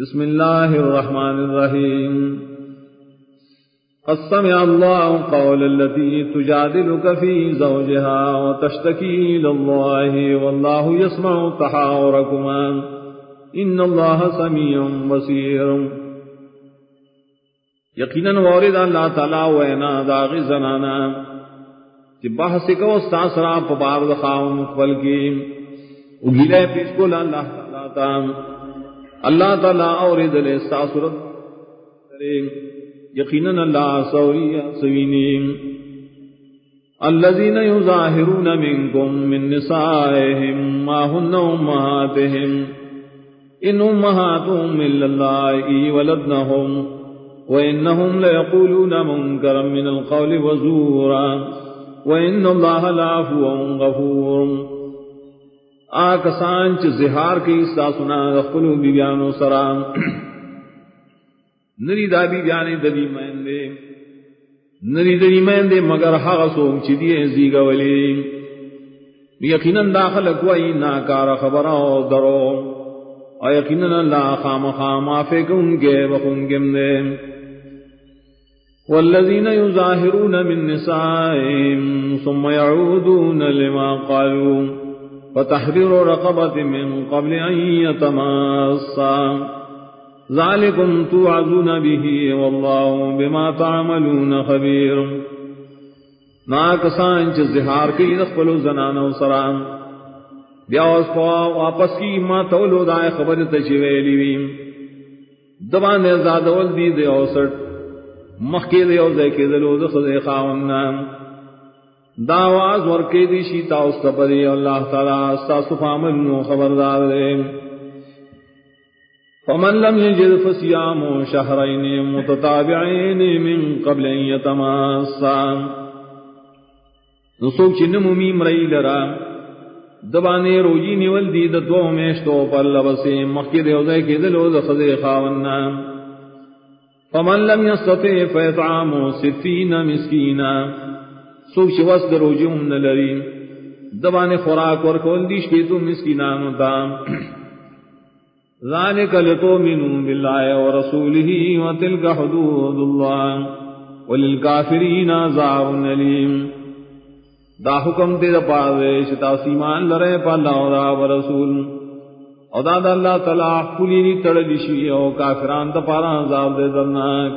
بسم الله الرحمن الرحيم. قد سمع الله قول التي تجادلك في زوجها وتشتكي إلى الله والله يسمع تحاوركما. إن الله سميع بصير. يقينا وارد الله تعالى وينا داغ زنانا. کہ بحث کو ساسرا پبار دخاؤں مقبل کی. اگلے پیش کو اللہ تعالیٰ اللہ تعالیٰ اور دل ساسرت یقینا اللہ سوری سوینیم الذين يظاهرون منكم من نسائهم ما هن أمهاتهم إن أمهاتهم إلا الله ولدنهم وإنهم ليقولون منكرا من القول وزورا وإن الله لعفو غفور۔ آکسان چ زہار کی سا سنا خلو بی بیانو سرام نری دا بی بیانی دلی مہندے۔ نری دلی مہندے مگر حق سوک چی دیئے زیگا ولی۔ یقیناً داخل کوئی ناکار خبرہ درو۔ اور یقیناً اللہ خام خام آفے کن کے بخن گم دے۔ والذین یظاہرون من نسائیم ثم یعودون لما قالوا وتحرير رقبة من قبل أن يتماسا. ذلكم توعزون به والله بما تعملون خبير. ناکسان چ زہار کی رخلو زنانو سرام بیا اس پوا واپس کی ما تولو دای خبر تشویلی ویم دبان زادول دی دی اوسٹ مخکی دی او زکی دلو دخل خاون نام. داواز ورکی دی شیتا استبری اللہ تعالی استاسو فامنو خبردار دے۔ فمن لم يجد فسيام شهرين متتابعين من قبل ان يتماسا نسوک چن ممی مرئی لرا۔ دبانے روجی نیول دی دو میشتو پر لبسے۔ مخی دے اوزے کی دلو دخذے خاوننا فمن لم يستطع فيطعام ستين مسكينا سوک چی وس درو جم نلری دبان خوراک ورکول دیش کی تو مسکینانو تا ذالک لتومنوا بالله ورسوله وتلك حدود الله وللكافرين عذاب اليم دا حکم دے دا پاوے شتا سیمان لرے پا اللہ و رسول. او دا دا اللہ تعالی کلی تڑلی شوی او کافران دا پارا عذاب دے درناک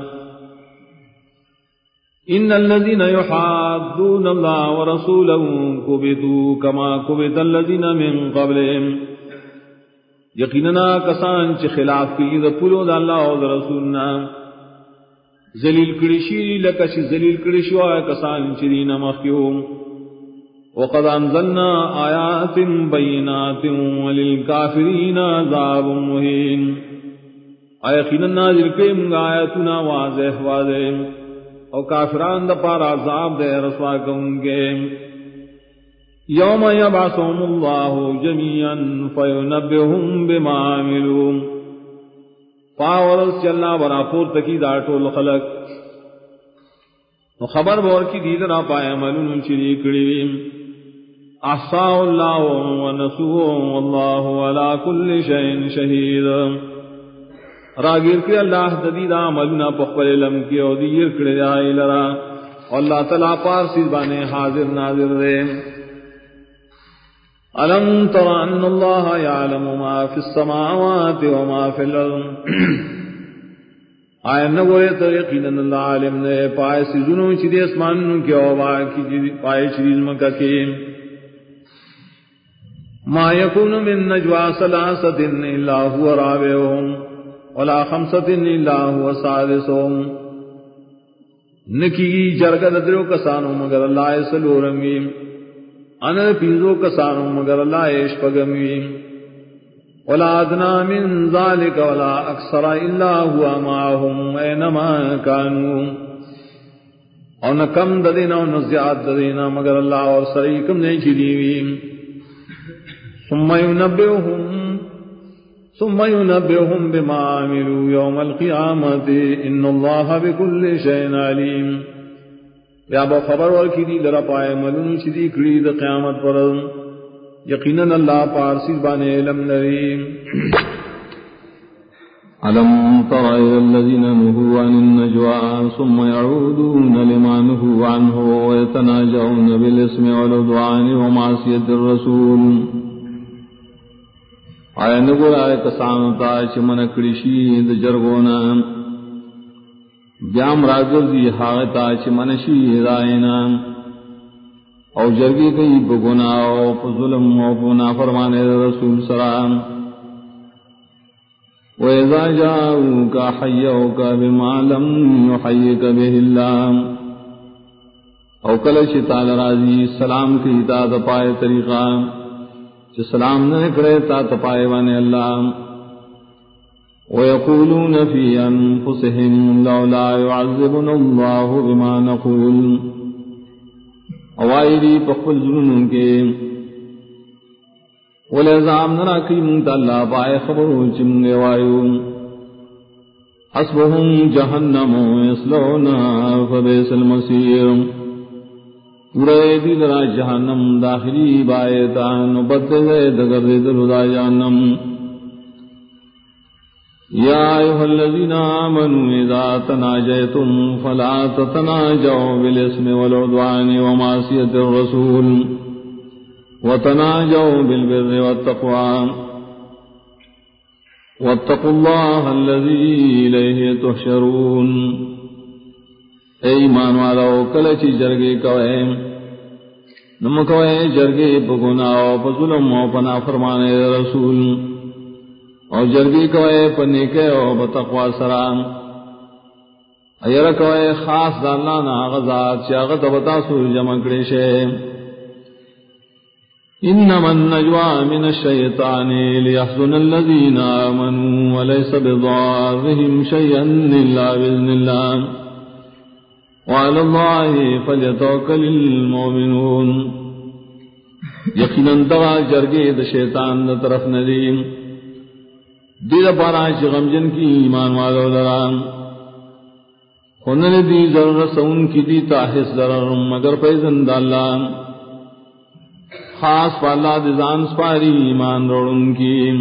ان الذين يحادون الله ورسوله كبتوا كما كبت الذين من قبلهم۔ یقینا کسان چې خلاف کوي د پلو د الله او د رسولنا۔ ذلیل کړي شي لکه چې ذلیل کړي شو کسان چې دین مخيوم وقد انزلنا آيات بينات وللكافرين عذاب مهين۔ ايقينا نازل کړي آیاتنا واضح واضح۔ او کافران دا پار عذاب دے رسوا گے۔ یوم یبعثهم اللہ جميعا فینبہم بما عملوا پاورس چلنا برا پور تکی دا ٹول خلق۔ خبر بور کی دیل را پائے عملون چری کڑی۔ احصا اللہ ونسو واللہ علا کل شئین شہید۔ راگیر کے اللہ ددیدہ ملنا پخبر علم کی او دیر کڑے جائے لرا. اللہ تعالیٰ پارسی بانے حاضر ناظر دے. علم تر ان اللہ یعلم ما فی السماوات وما فی الارض. آئے نگوئے تو یقینا اللہ علم نے پائے سی جنوں چی دے اسمان کی او جی پائے چیز مکہ کی. ما یکون من نجوا سلاست الا هو رابعهم ولا خمسة إلا هو سادسهم نکی جرگد درو کسانو مگر اللہ سلورمیم ان پیزو کسانو مگر اللہ اشپگمیم ولا ادنا من ذلك ولا اکثر الا هو معهم اینما کانو. اور نہ کم ددینا اور نہ زیاد ددینا مگر اللہ اور سریکم نے چلیویم ثم ينبئهم ثم ينبئهم بما عملوا يوم القيامة. إن الله بكل شيء عليم. یا با خبر ورکی دی لرا پائے ملن چی کڑی دا قیامت پر. یقینا اللہ پارسی بانے علم لریم ألم تر إلى الذين نهوا عن النجوى ثم يعودون لما نهوا عنه ويتناجعون بالاسم والعدوان ومعصية الرسول. آیا نگو آئے کسانتا چمن کڑشی د جرگونا۔ بیام راگردی حاغتا چمنشی رائنا او جرگی کئی بگنا او ظلم او پنا فرمانے رسول سلام۔ وَإِذَا جَاءُوكَ حَيَّوْكَ بِمَا لَمْ يُحَيِّكَ بِهِ اللَّهُ او کل شتال راضی سلام کی تا تپائے طریقہ۔ چ سلام نہ کرے تا تپائے وانے اللہ۔ ويقولون في أنفسهم لولا يعذبنا الله بما نقول۔ اوائری پخل ظلم کے۔ ولزام نرا کی منتا اللہ پائے خبرو چمگے وایو۔ حسبهم جہنم یسلونا فبیس المسیر پورے دل را جہنم داخلی بایتان بدلے دگر دل دا جہنم۔ یا ایوہ الذین آمنوا اذا تناجیتم فلا تتناجوا بالاسم والعدوان ومعصیت الرسول وتناجوا بالبر والتقوى واتقوا الله الذي إليه تحشرون۔ اے ایمان والو کلچی جرگے کوئے نم کوئے جرگے بگنا او بظلم او پنا فرمانے رسول. او جرگی کوئے پنے کے او بتقوى سرام ایر کوئے خاص دالانا غزات چاگت بتا سور جمع کرشے إنما النجوى من الشيطان ليحزن الذين آمنوا وليس بضارهم شيئا إلا بإذن الله. وعلى الله فليتوكل المؤمنون. یقینا دغا جرگے د شیطان د طرف ندیم. دیر پارا چ غمجن کی ایمان والو دران خنن دی ضرر سون کی دی تاحس ضرر مگر پیزن اللہ خاص والا دزان سپاری ایمان روڑن کی.